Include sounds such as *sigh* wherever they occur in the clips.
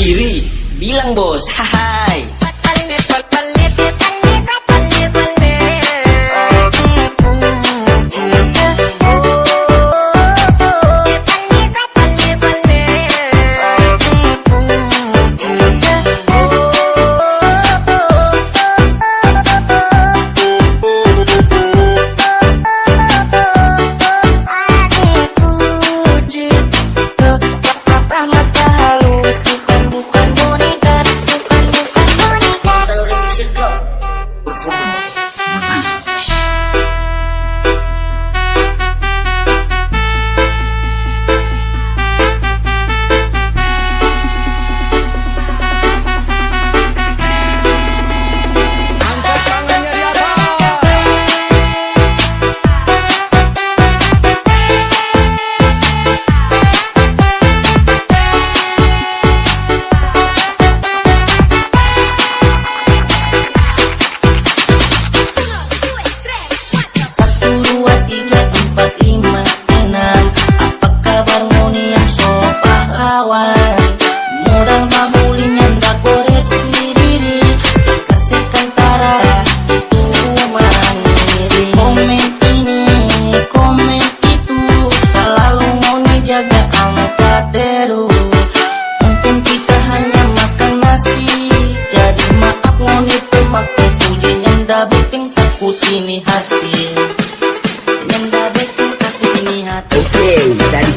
Iri, bilang bos, hai.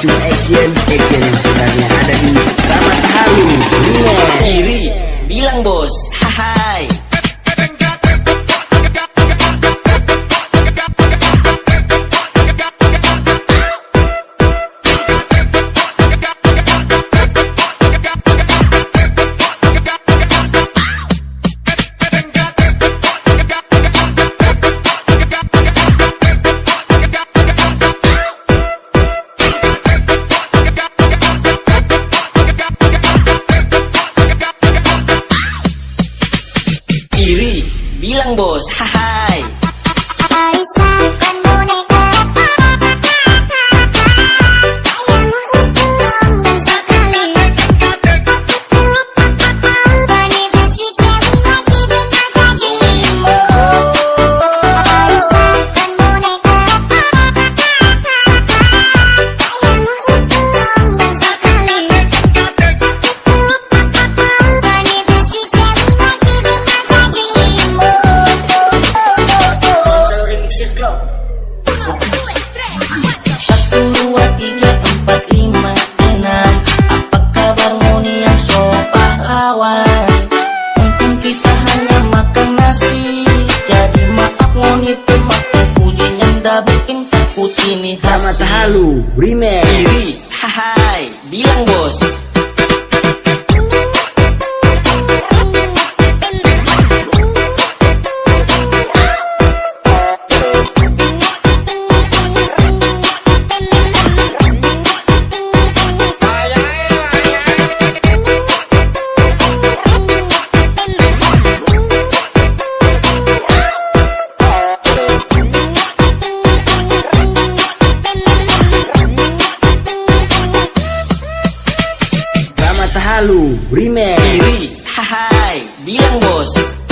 Cuma action Action yang sebenarnya. Ada di Sama Halu Iri, bilang bos bilang bos. *laughs* Hai. Bikin takut ini Sama Tahalu Remake. Iri Hai Bilang bos Halu Remake Iri Hai Bilang bos